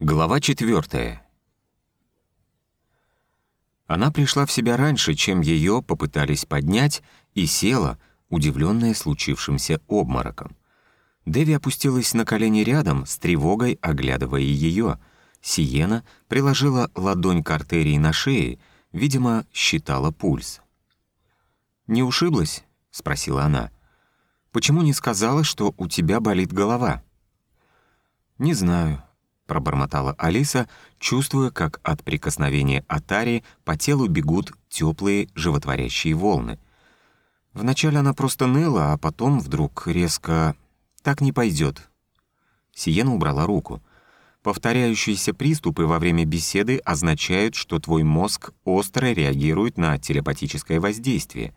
Глава четвертая. Она пришла в себя раньше, чем ее попытались поднять, и села, удивленная случившимся обмороком. Дэви опустилась на колени рядом, с тревогой оглядывая ее. Сиена приложила ладонь к артерии на шее, видимо, считала пульс. «Не ушиблась?» — спросила она. «Почему не сказала, что у тебя болит голова?» «Не знаю», — пробормотала Алиса, чувствуя, как от прикосновения Атари по телу бегут теплые животворящие волны. Вначале она просто ныла, а потом вдруг резко... «Так не пойдет. Сиена убрала руку. Повторяющиеся приступы во время беседы означают, что твой мозг остро реагирует на телепатическое воздействие.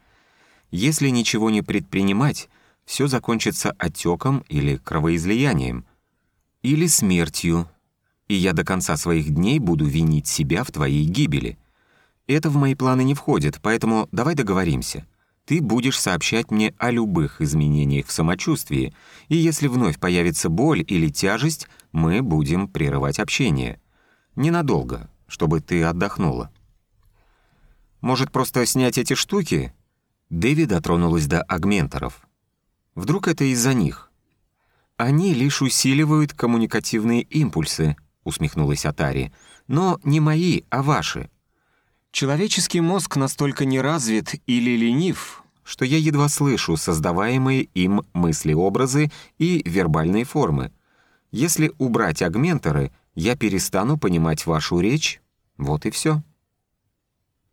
Если ничего не предпринимать, все закончится отеком или кровоизлиянием — или смертью, и я до конца своих дней буду винить себя в твоей гибели. Это в мои планы не входит, поэтому давай договоримся. Ты будешь сообщать мне о любых изменениях в самочувствии, и если вновь появится боль или тяжесть, мы будем прерывать общение. Ненадолго, чтобы ты отдохнула. Может, просто снять эти штуки?» Дэви дотронулась до агменторов. «Вдруг это из-за них?» «Они лишь усиливают коммуникативные импульсы», — усмехнулась Атари. «Но не мои, а ваши. Человеческий мозг настолько неразвит или ленив, что я едва слышу создаваемые им мысли-образы и вербальные формы. Если убрать агменторы, я перестану понимать вашу речь, вот и все».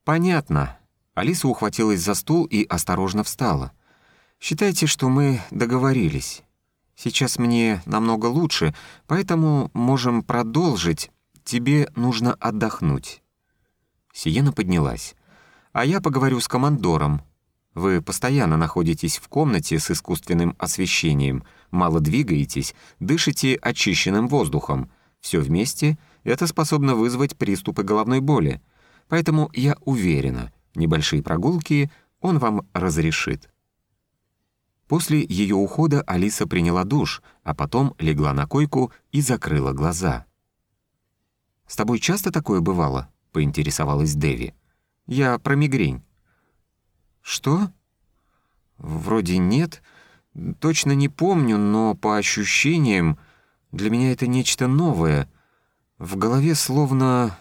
«Понятно». Алиса ухватилась за стул и осторожно встала. «Считайте, что мы договорились». Сейчас мне намного лучше, поэтому можем продолжить. Тебе нужно отдохнуть». Сиена поднялась. «А я поговорю с командором. Вы постоянно находитесь в комнате с искусственным освещением, мало двигаетесь, дышите очищенным воздухом. Все вместе это способно вызвать приступы головной боли. Поэтому я уверена, небольшие прогулки он вам разрешит». После ее ухода Алиса приняла душ, а потом легла на койку и закрыла глаза. «С тобой часто такое бывало?» — поинтересовалась Дэви. «Я про мигрень». «Что?» «Вроде нет. Точно не помню, но по ощущениям для меня это нечто новое. В голове словно...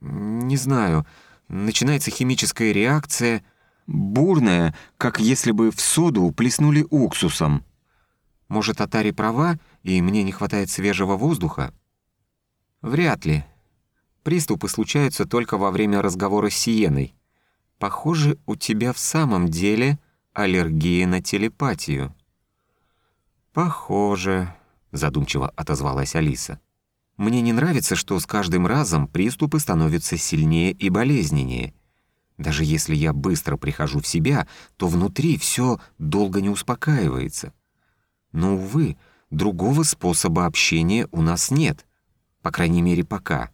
не знаю, начинается химическая реакция — бурная, как если бы в соду плеснули уксусом. Может, Атари права, и мне не хватает свежего воздуха? Вряд ли. Приступы случаются только во время разговора с Сиеной. Похоже, у тебя в самом деле аллергия на телепатию. Похоже, задумчиво отозвалась Алиса. Мне не нравится, что с каждым разом приступы становятся сильнее и болезненнее — даже если я быстро прихожу в себя, то внутри все долго не успокаивается. Но, увы, другого способа общения у нас нет, по крайней мере, пока.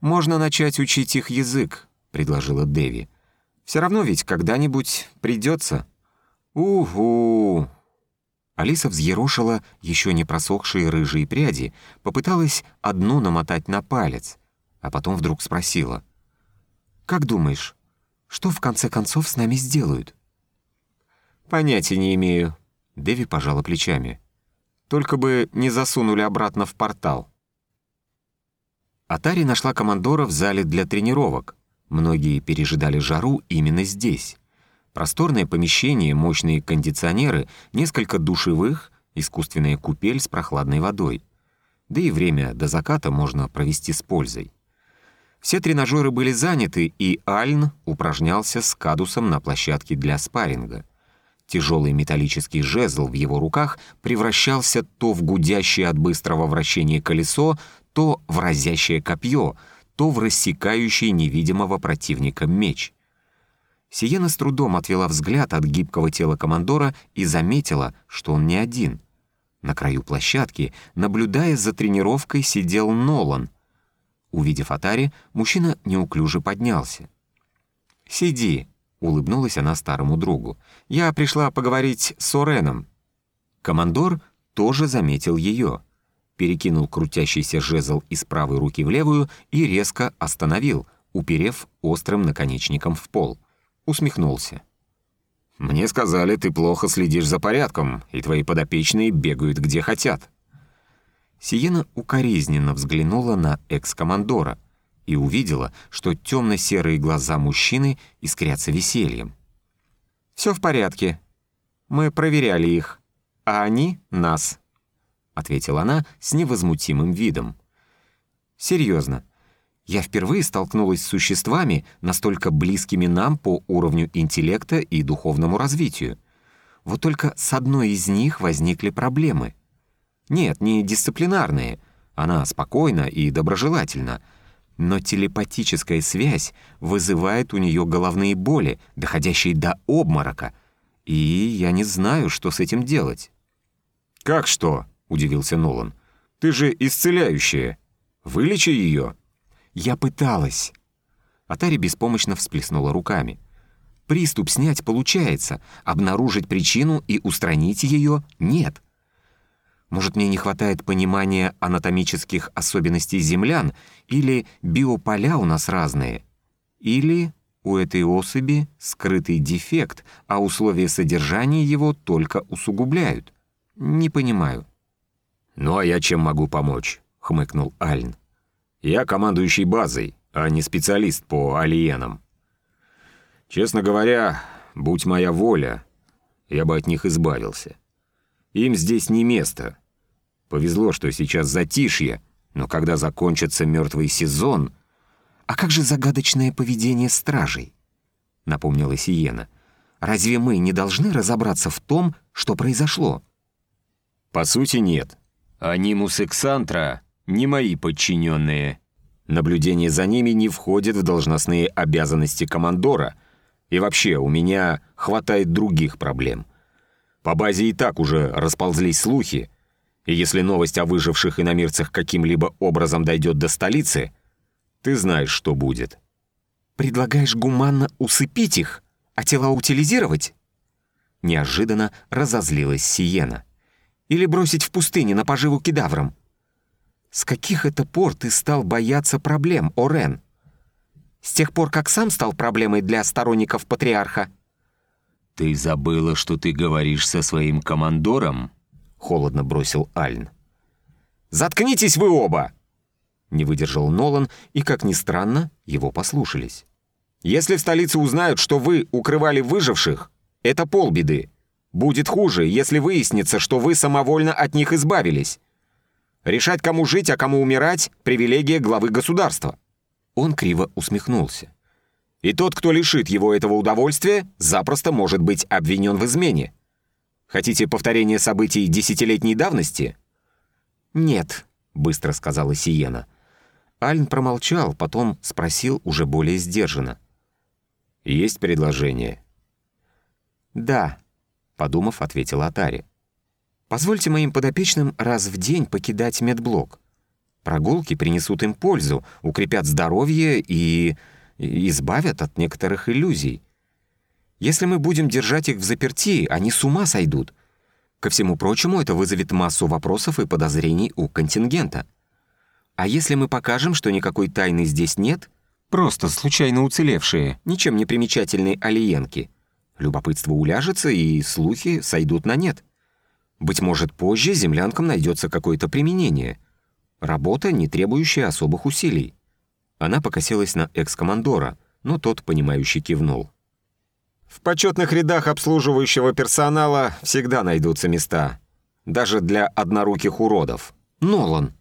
«Можно начать учить их язык», — предложила Дэви. «Все равно ведь когда-нибудь придется». «Угу!» Алиса взъерошила еще не просохшие рыжие пряди, попыталась одну намотать на палец, а потом вдруг спросила — как думаешь, что в конце концов с нами сделают?» «Понятия не имею», — Дэви пожала плечами. «Только бы не засунули обратно в портал». Атари нашла командора в зале для тренировок. Многие пережидали жару именно здесь. Просторное помещение, мощные кондиционеры, несколько душевых, искусственная купель с прохладной водой. Да и время до заката можно провести с пользой. Все тренажеры были заняты, и Альн упражнялся с кадусом на площадке для спарринга. Тяжелый металлический жезл в его руках превращался то в гудящее от быстрого вращения колесо, то в разящее копье, то в рассекающий невидимого противника меч. Сиена с трудом отвела взгляд от гибкого тела командора и заметила, что он не один. На краю площадки, наблюдая за тренировкой, сидел Нолан — Увидев Атари, мужчина неуклюже поднялся. «Сиди», — улыбнулась она старому другу. «Я пришла поговорить с Ореном». Командор тоже заметил ее. перекинул крутящийся жезл из правой руки в левую и резко остановил, уперев острым наконечником в пол. Усмехнулся. «Мне сказали, ты плохо следишь за порядком, и твои подопечные бегают где хотят». Сиена укоризненно взглянула на экс-командора и увидела, что темно-серые глаза мужчины искрятся весельем. «Все в порядке. Мы проверяли их, а они — нас», — ответила она с невозмутимым видом. «Серьезно, я впервые столкнулась с существами, настолько близкими нам по уровню интеллекта и духовному развитию. Вот только с одной из них возникли проблемы. Нет, не дисциплинарные, она спокойна и доброжелательна, но телепатическая связь вызывает у нее головные боли, доходящие до обморока, и я не знаю, что с этим делать. «Как что?» — удивился Нолан. «Ты же исцеляющая. Вылечи ее». «Я пыталась». Атари беспомощно всплеснула руками. «Приступ снять получается, обнаружить причину и устранить ее — нет. Может, мне не хватает понимания анатомических особенностей землян, или биополя у нас разные, или у этой особи скрытый дефект, а условия содержания его только усугубляют. Не понимаю». «Ну а я чем могу помочь?» — хмыкнул Альн. Я командующий базой, а не специалист по алиенам. Честно говоря, будь моя воля, я бы от них избавился. Им здесь не место. Повезло, что сейчас затишье, но когда закончится мертвый сезон... «А как же загадочное поведение стражей?» — напомнила Сиена. «Разве мы не должны разобраться в том, что произошло?» «По сути, нет. Анимус Эксантра не мои подчиненные. Наблюдение за ними не входит в должностные обязанности командора. И вообще, у меня хватает других проблем. По базе и так уже расползлись слухи, и если новость о выживших иномирцах каким-либо образом дойдет до столицы, ты знаешь, что будет. «Предлагаешь гуманно усыпить их, а тела утилизировать?» Неожиданно разозлилась Сиена. «Или бросить в пустыне на поживу кедаврам?» С каких это пор ты стал бояться проблем, Орен? С тех пор, как сам стал проблемой для сторонников патриарха? «Ты забыла, что ты говоришь со своим командором?» — холодно бросил Альн. «Заткнитесь вы оба!» Не выдержал Нолан, и, как ни странно, его послушались. «Если в столице узнают, что вы укрывали выживших, это полбеды. Будет хуже, если выяснится, что вы самовольно от них избавились. Решать, кому жить, а кому умирать — привилегия главы государства». Он криво усмехнулся. «И тот, кто лишит его этого удовольствия, запросто может быть обвинен в измене. Хотите повторение событий десятилетней давности?» «Нет», — быстро сказала Сиена. Альн промолчал, потом спросил уже более сдержанно. «Есть предложение?» «Да», — подумав, ответила Атари. Позвольте моим подопечным раз в день покидать медблок. Прогулки принесут им пользу, укрепят здоровье и... избавят от некоторых иллюзий. Если мы будем держать их в заперти, они с ума сойдут. Ко всему прочему, это вызовет массу вопросов и подозрений у контингента. А если мы покажем, что никакой тайны здесь нет, просто случайно уцелевшие, ничем не примечательные алиенки, любопытство уляжется, и слухи сойдут на нет. Быть может, позже землянкам найдется какое-то применение. Работа, не требующая особых усилий. Она покосилась на экс-командора, но тот, понимающе кивнул. «В почетных рядах обслуживающего персонала всегда найдутся места. Даже для одноруких уродов. Нолан!»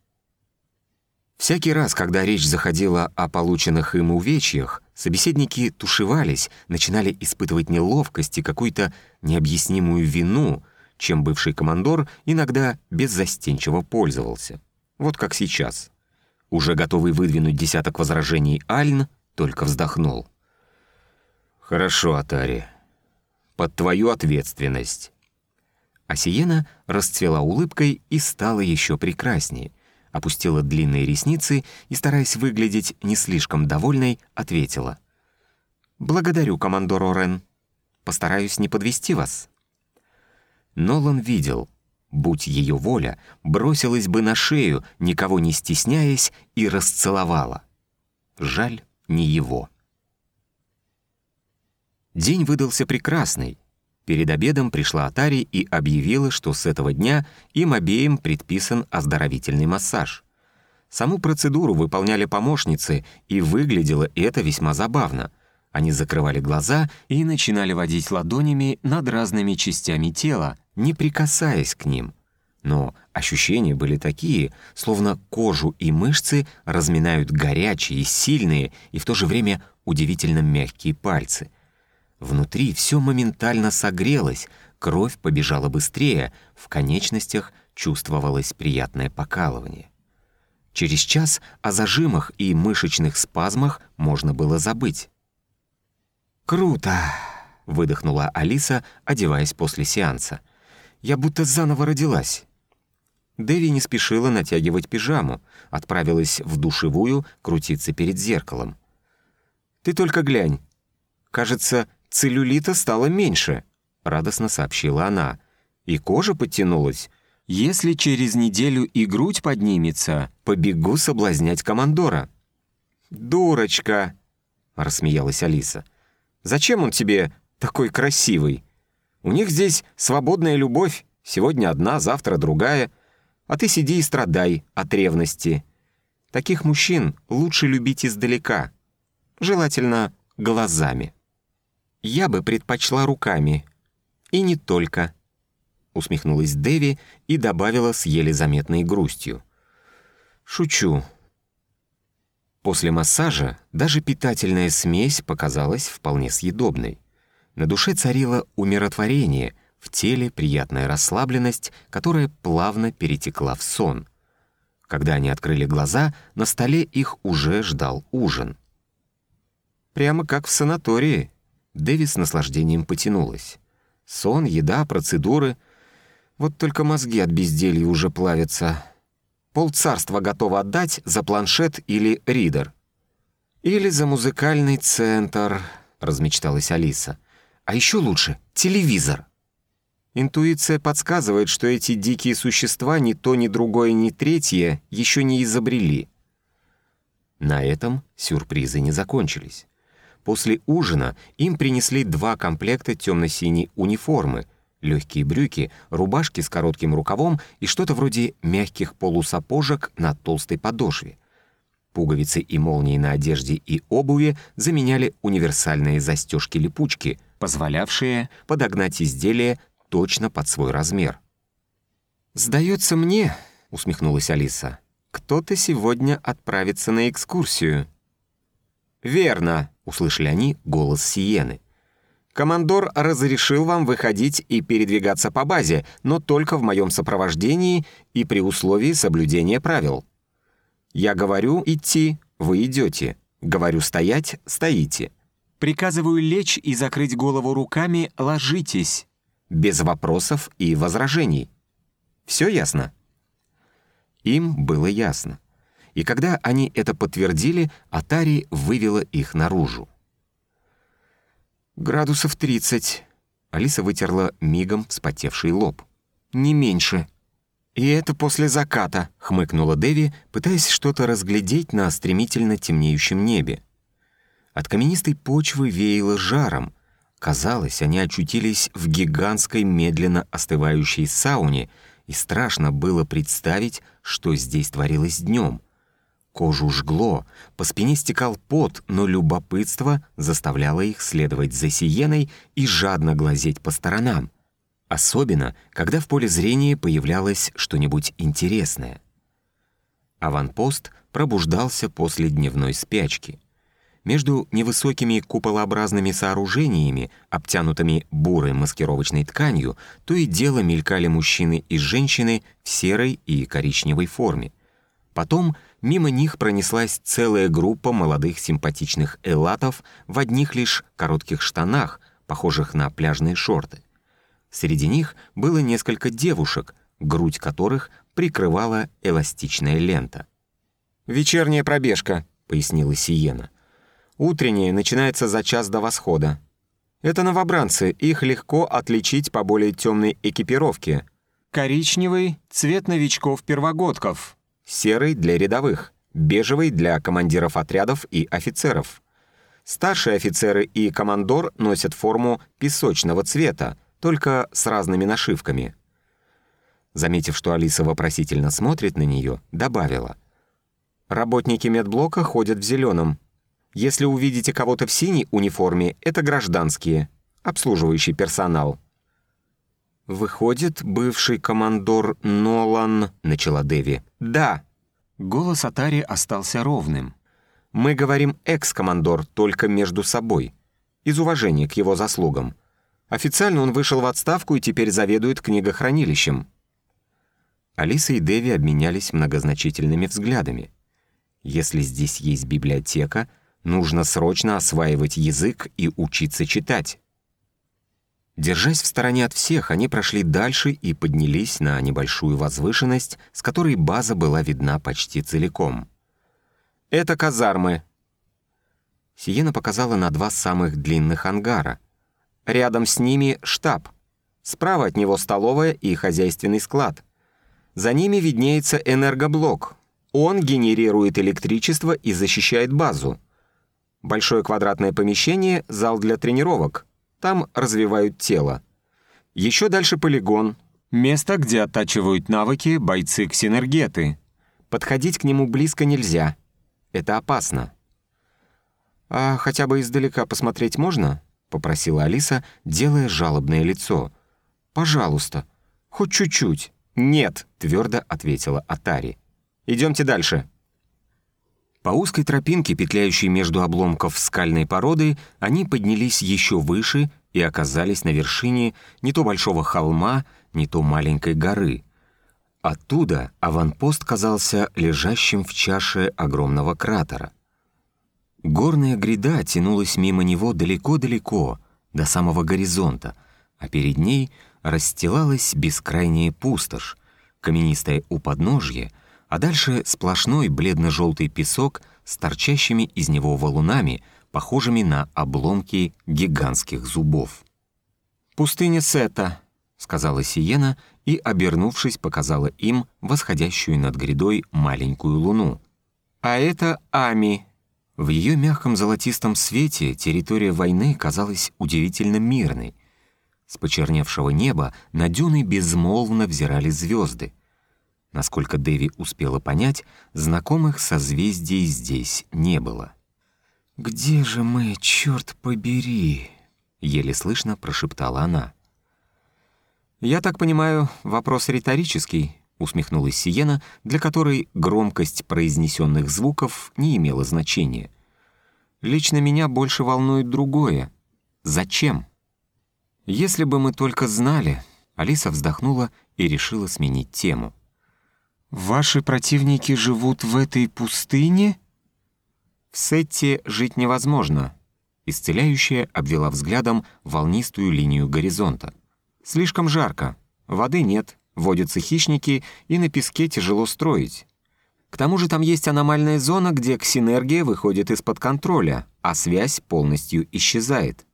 Всякий раз, когда речь заходила о полученных им увечьях, собеседники тушевались, начинали испытывать неловкость и какую-то необъяснимую вину — чем бывший командор иногда беззастенчиво пользовался. Вот как сейчас. Уже готовый выдвинуть десяток возражений Альн только вздохнул. «Хорошо, Атари. Под твою ответственность». А Сиена расцвела улыбкой и стала еще прекраснее. Опустила длинные ресницы и, стараясь выглядеть не слишком довольной, ответила. «Благодарю, командор Орен. Постараюсь не подвести вас». Нолан видел, будь ее воля, бросилась бы на шею, никого не стесняясь, и расцеловала. Жаль, не его. День выдался прекрасный. Перед обедом пришла Атари и объявила, что с этого дня им обеим предписан оздоровительный массаж. Саму процедуру выполняли помощницы, и выглядело это весьма забавно. Они закрывали глаза и начинали водить ладонями над разными частями тела, не прикасаясь к ним. Но ощущения были такие, словно кожу и мышцы разминают горячие, сильные и в то же время удивительно мягкие пальцы. Внутри все моментально согрелось, кровь побежала быстрее, в конечностях чувствовалось приятное покалывание. Через час о зажимах и мышечных спазмах можно было забыть. «Круто!» — выдохнула Алиса, одеваясь после сеанса. «Я будто заново родилась». Дэви не спешила натягивать пижаму, отправилась в душевую крутиться перед зеркалом. «Ты только глянь. Кажется, целлюлита стало меньше», — радостно сообщила она. «И кожа подтянулась. Если через неделю и грудь поднимется, побегу соблазнять командора». «Дурочка!» — рассмеялась Алиса. «Зачем он тебе такой красивый? У них здесь свободная любовь. Сегодня одна, завтра другая. А ты сиди и страдай от ревности. Таких мужчин лучше любить издалека. Желательно глазами. Я бы предпочла руками. И не только» усмехнулась Дэви и добавила с еле заметной грустью. «Шучу». После массажа даже питательная смесь показалась вполне съедобной. На душе царило умиротворение, в теле приятная расслабленность, которая плавно перетекла в сон. Когда они открыли глаза, на столе их уже ждал ужин. Прямо как в санатории. Дэви с наслаждением потянулась. Сон, еда, процедуры — вот только мозги от безделья уже плавятся. Пол царства готово отдать за планшет или ридер. «Или за музыкальный центр», — размечталась Алиса. «А еще лучше — телевизор». Интуиция подсказывает, что эти дикие существа ни то, ни другое, ни третье еще не изобрели. На этом сюрпризы не закончились. После ужина им принесли два комплекта темно-синей униформы — легкие брюки, рубашки с коротким рукавом и что-то вроде мягких полусапожек на толстой подошве. Пуговицы и молнии на одежде и обуви заменяли универсальные застежки-липучки, позволявшие подогнать изделие точно под свой размер. «Сдается мне», — усмехнулась Алиса, — «кто-то сегодня отправится на экскурсию». «Верно», — услышали они голос Сиены. Командор разрешил вам выходить и передвигаться по базе, но только в моем сопровождении и при условии соблюдения правил. Я говорю идти, вы идете. Говорю стоять, стоите. Приказываю лечь и закрыть голову руками, ложитесь. Без вопросов и возражений. Все ясно? Им было ясно. И когда они это подтвердили, Атари вывела их наружу. «Градусов тридцать». Алиса вытерла мигом вспотевший лоб. «Не меньше». «И это после заката», — хмыкнула Деви, пытаясь что-то разглядеть на стремительно темнеющем небе. От каменистой почвы веяло жаром. Казалось, они очутились в гигантской медленно остывающей сауне, и страшно было представить, что здесь творилось днем. Кожу жгло, по спине стекал пот, но любопытство заставляло их следовать за Сиеной и жадно глазеть по сторонам. Особенно, когда в поле зрения появлялось что-нибудь интересное. Аванпост пробуждался после дневной спячки. Между невысокими куполообразными сооружениями, обтянутыми бурой маскировочной тканью, то и дело мелькали мужчины и женщины в серой и коричневой форме. Потом Мимо них пронеслась целая группа молодых симпатичных элатов в одних лишь коротких штанах, похожих на пляжные шорты. Среди них было несколько девушек, грудь которых прикрывала эластичная лента. «Вечерняя пробежка», — пояснила Сиена. «Утренняя начинается за час до восхода. Это новобранцы, их легко отличить по более темной экипировке. Коричневый — цвет новичков-первогодков. Серый для рядовых, бежевый для командиров отрядов и офицеров. Старшие офицеры и командор носят форму песочного цвета, только с разными нашивками. Заметив, что Алиса вопросительно смотрит на нее, добавила. «Работники медблока ходят в зеленом. Если увидите кого-то в синей униформе, это гражданские, обслуживающий персонал». «Выходит, бывший командор Нолан...» — начала Деви. «Да». Голос Атари остался ровным. «Мы говорим экс-командор только между собой, из уважения к его заслугам. Официально он вышел в отставку и теперь заведует книгохранилищем». Алиса и Деви обменялись многозначительными взглядами. Если здесь есть библиотека, нужно срочно осваивать язык и учиться читать. Держась в стороне от всех, они прошли дальше и поднялись на небольшую возвышенность, с которой база была видна почти целиком. «Это казармы». Сиена показала на два самых длинных ангара. Рядом с ними штаб. Справа от него столовая и хозяйственный склад. За ними виднеется энергоблок. Он генерирует электричество и защищает базу. Большое квадратное помещение — зал для тренировок — там развивают тело. Еще дальше полигон. Место, где оттачивают навыки бойцы-ксинергеты. Подходить к нему близко нельзя. Это опасно. «А хотя бы издалека посмотреть можно?» — попросила Алиса, делая жалобное лицо. «Пожалуйста, хоть чуть-чуть». «Нет», — твердо ответила Атари. «Идемте дальше». По узкой тропинке, петляющей между обломков скальной породы, они поднялись еще выше и оказались на вершине не то большого холма, не то маленькой горы. Оттуда аванпост казался лежащим в чаше огромного кратера. Горная гряда тянулась мимо него далеко-далеко, до самого горизонта, а перед ней расстилалась бескрайняя пустошь, каменистое у подножья — а дальше сплошной бледно-желтый песок с торчащими из него валунами, похожими на обломки гигантских зубов. «Пустыня Сета», — сказала Сиена и, обернувшись, показала им восходящую над грядой маленькую луну. «А это Ами». В ее мягком золотистом свете территория войны казалась удивительно мирной. С почерневшего неба на дюны безмолвно взирали звезды — Насколько Дэви успела понять, знакомых созвездий здесь не было. «Где же мы, черт побери?» — еле слышно прошептала она. «Я так понимаю, вопрос риторический», — усмехнулась Сиена, для которой громкость произнесенных звуков не имела значения. «Лично меня больше волнует другое. Зачем?» «Если бы мы только знали...» Алиса вздохнула и решила сменить тему. «Ваши противники живут в этой пустыне?» «В Сетте жить невозможно», — исцеляющая обвела взглядом волнистую линию горизонта. «Слишком жарко, воды нет, водятся хищники, и на песке тяжело строить. К тому же там есть аномальная зона, где ксинергия выходит из-под контроля, а связь полностью исчезает.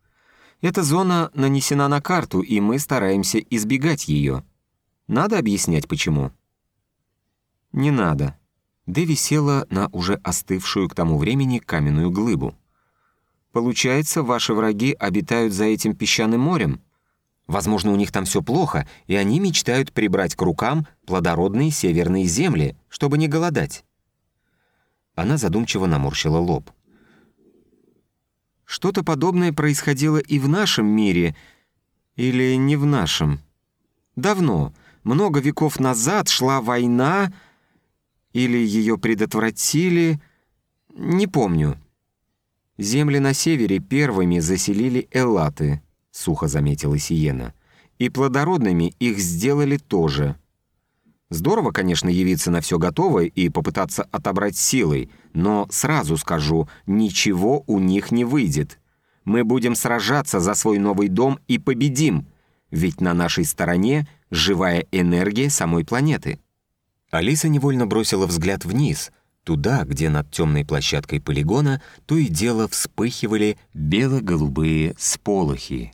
Эта зона нанесена на карту, и мы стараемся избегать ее. Надо объяснять, почему?» «Не надо». Дэви села на уже остывшую к тому времени каменную глыбу. «Получается, ваши враги обитают за этим песчаным морем? Возможно, у них там все плохо, и они мечтают прибрать к рукам плодородные северные земли, чтобы не голодать». Она задумчиво наморщила лоб. «Что-то подобное происходило и в нашем мире, или не в нашем. Давно, много веков назад шла война, или ее предотвратили, не помню. Земли на севере первыми заселили эллаты, сухо заметила Сиена, и плодородными их сделали тоже. Здорово, конечно, явиться на все готовое и попытаться отобрать силой, но сразу скажу, ничего у них не выйдет. Мы будем сражаться за свой новый дом и победим, ведь на нашей стороне живая энергия самой планеты. Алиса невольно бросила взгляд вниз, туда, где над темной площадкой полигона то и дело вспыхивали бело-голубые сполохи.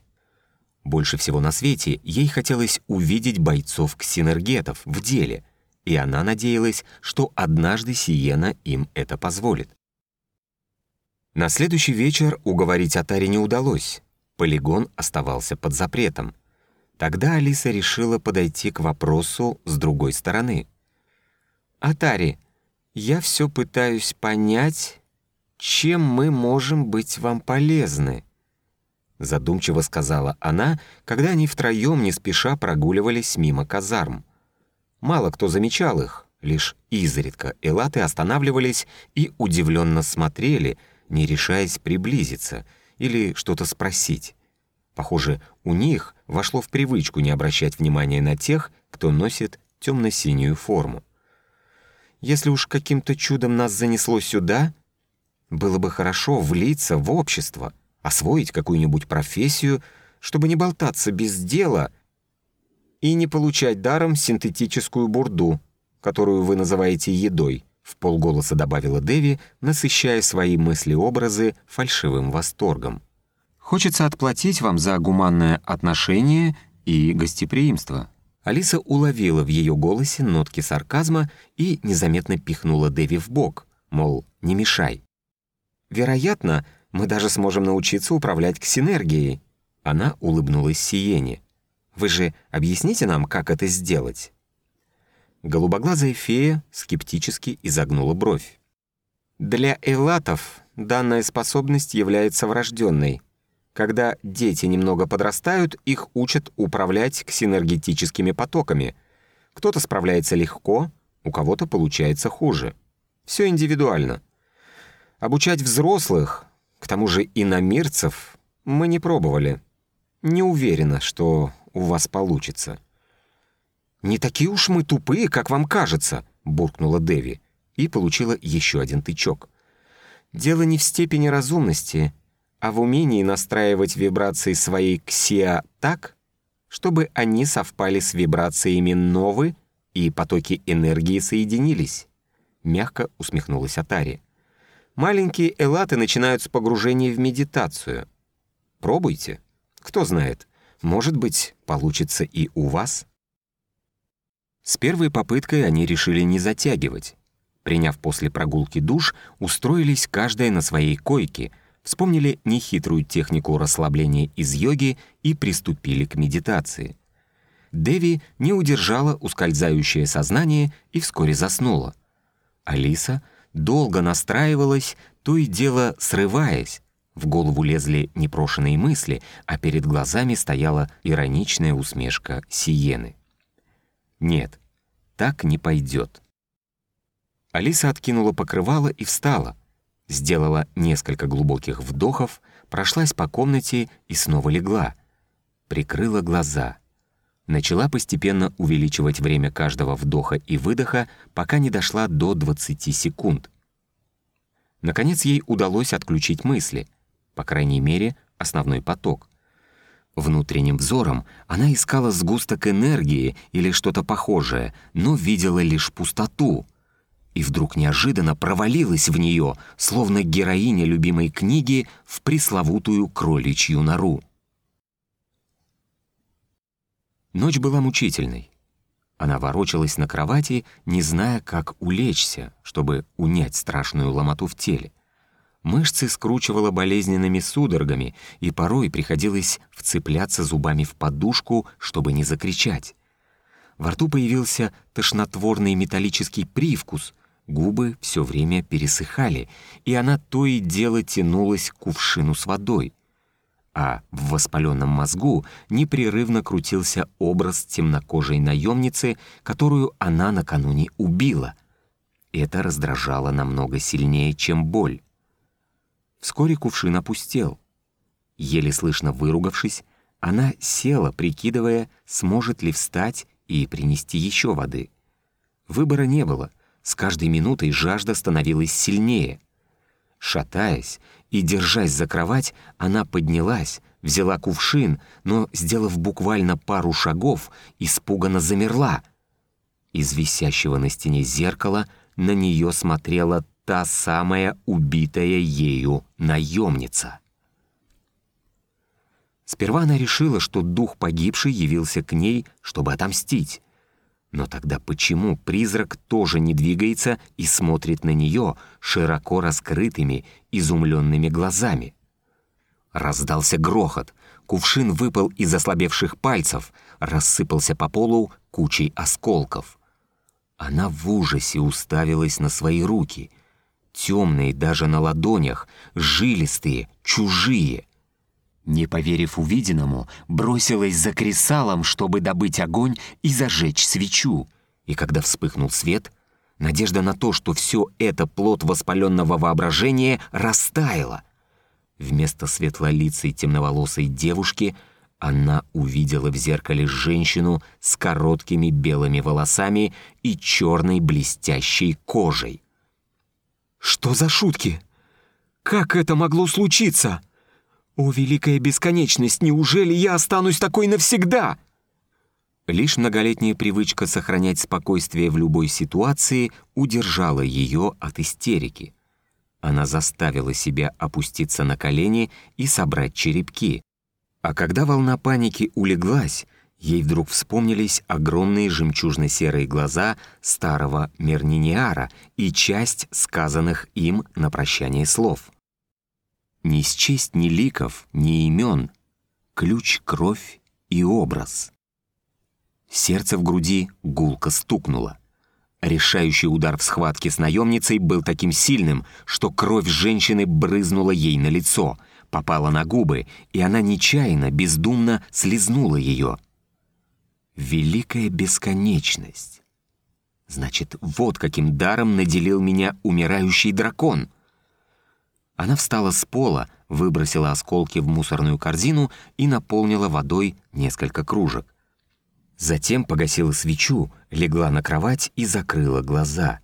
Больше всего на свете ей хотелось увидеть бойцов-ксинергетов в деле, и она надеялась, что однажды Сиена им это позволит. На следующий вечер уговорить Атари не удалось. Полигон оставался под запретом. Тогда Алиса решила подойти к вопросу с другой стороны. «Атари, я все пытаюсь понять, чем мы можем быть вам полезны?» Задумчиво сказала она, когда они втроем не спеша прогуливались мимо казарм. Мало кто замечал их, лишь изредка элаты останавливались и удивленно смотрели, не решаясь приблизиться или что-то спросить. Похоже, у них вошло в привычку не обращать внимания на тех, кто носит темно-синюю форму. Если уж каким-то чудом нас занесло сюда, было бы хорошо влиться в общество, освоить какую-нибудь профессию, чтобы не болтаться без дела и не получать даром синтетическую бурду, которую вы называете едой, в полголоса добавила Деви, насыщая свои мысли-образы фальшивым восторгом. Хочется отплатить вам за гуманное отношение и гостеприимство». Алиса уловила в ее голосе нотки сарказма и незаметно пихнула Дэви в бок, мол, не мешай. «Вероятно, мы даже сможем научиться управлять ксинергией». Она улыбнулась Сиене. «Вы же объясните нам, как это сделать?» Голубоглазая фея скептически изогнула бровь. «Для элатов данная способность является врожденной. Когда дети немного подрастают, их учат управлять ксинергетическими потоками. Кто-то справляется легко, у кого-то получается хуже. Все индивидуально. Обучать взрослых, к тому же иномирцев, мы не пробовали. Не уверена, что у вас получится». «Не такие уж мы тупые, как вам кажется», — буркнула Деви и получила еще один тычок. «Дело не в степени разумности, а в умении настраивать вибрации своей ксиа так, чтобы они совпали с вибрациями новы и потоки энергии соединились», — мягко усмехнулась Атари. «Маленькие элаты начинают с погружения в медитацию. Пробуйте. Кто знает, может быть, получится и у вас». С первой попыткой они решили не затягивать. Приняв после прогулки душ, устроились каждая на своей койке — вспомнили нехитрую технику расслабления из йоги и приступили к медитации. Деви не удержала ускользающее сознание и вскоре заснула. Алиса долго настраивалась, то и дело срываясь. В голову лезли непрошенные мысли, а перед глазами стояла ироничная усмешка Сиены. «Нет, так не пойдет». Алиса откинула покрывало и встала — Сделала несколько глубоких вдохов, прошлась по комнате и снова легла. Прикрыла глаза. Начала постепенно увеличивать время каждого вдоха и выдоха, пока не дошла до 20 секунд. Наконец ей удалось отключить мысли, по крайней мере, основной поток. Внутренним взором она искала сгусток энергии или что-то похожее, но видела лишь пустоту — и вдруг неожиданно провалилась в нее, словно героиня любимой книги в пресловутую кроличью нору. Ночь была мучительной. Она ворочалась на кровати, не зная, как улечься, чтобы унять страшную ломоту в теле. Мышцы скручивала болезненными судорогами, и порой приходилось вцепляться зубами в подушку, чтобы не закричать. Во рту появился тошнотворный металлический привкус, Губы все время пересыхали, и она то и дело тянулась к кувшину с водой. А в воспаленном мозгу непрерывно крутился образ темнокожей наемницы, которую она накануне убила. Это раздражало намного сильнее, чем боль. Вскоре кувшин опустел. Еле слышно выругавшись, она села, прикидывая, сможет ли встать и принести еще воды. Выбора не было. С каждой минутой жажда становилась сильнее. Шатаясь и держась за кровать, она поднялась, взяла кувшин, но, сделав буквально пару шагов, испуганно замерла. Из висящего на стене зеркала на нее смотрела та самая убитая ею наемница. Сперва она решила, что дух погибший явился к ней, чтобы отомстить. Но тогда почему призрак тоже не двигается и смотрит на нее широко раскрытыми, изумленными глазами? Раздался грохот. Кувшин выпал из ослабевших пальцев, рассыпался по полу кучей осколков. Она в ужасе уставилась на свои руки. Темные даже на ладонях, жилистые, чужие. Не поверив увиденному, бросилась за кресалом, чтобы добыть огонь и зажечь свечу. И когда вспыхнул свет, надежда на то, что все это плод воспаленного воображения, растаяла. Вместо светлолицей темноволосой девушки она увидела в зеркале женщину с короткими белыми волосами и черной блестящей кожей. «Что за шутки? Как это могло случиться?» «О, великая бесконечность, неужели я останусь такой навсегда?» Лишь многолетняя привычка сохранять спокойствие в любой ситуации удержала ее от истерики. Она заставила себя опуститься на колени и собрать черепки. А когда волна паники улеглась, ей вдруг вспомнились огромные жемчужно-серые глаза старого Мерниниара и часть сказанных им на прощание слов. Не счесть ни ликов, ни имен, ключ, кровь и образ. Сердце в груди гулко стукнуло. Решающий удар в схватке с наемницей был таким сильным, что кровь женщины брызнула ей на лицо, попала на губы, и она нечаянно, бездумно слезнула ее. Великая бесконечность. Значит, вот каким даром наделил меня умирающий дракон — она встала с пола, выбросила осколки в мусорную корзину и наполнила водой несколько кружек. Затем погасила свечу, легла на кровать и закрыла глаза.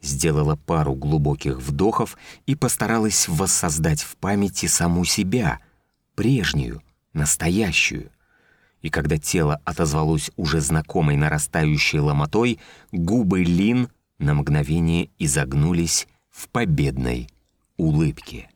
Сделала пару глубоких вдохов и постаралась воссоздать в памяти саму себя, прежнюю, настоящую. И когда тело отозвалось уже знакомой нарастающей ломотой, губы Лин на мгновение изогнулись в победной улыбки.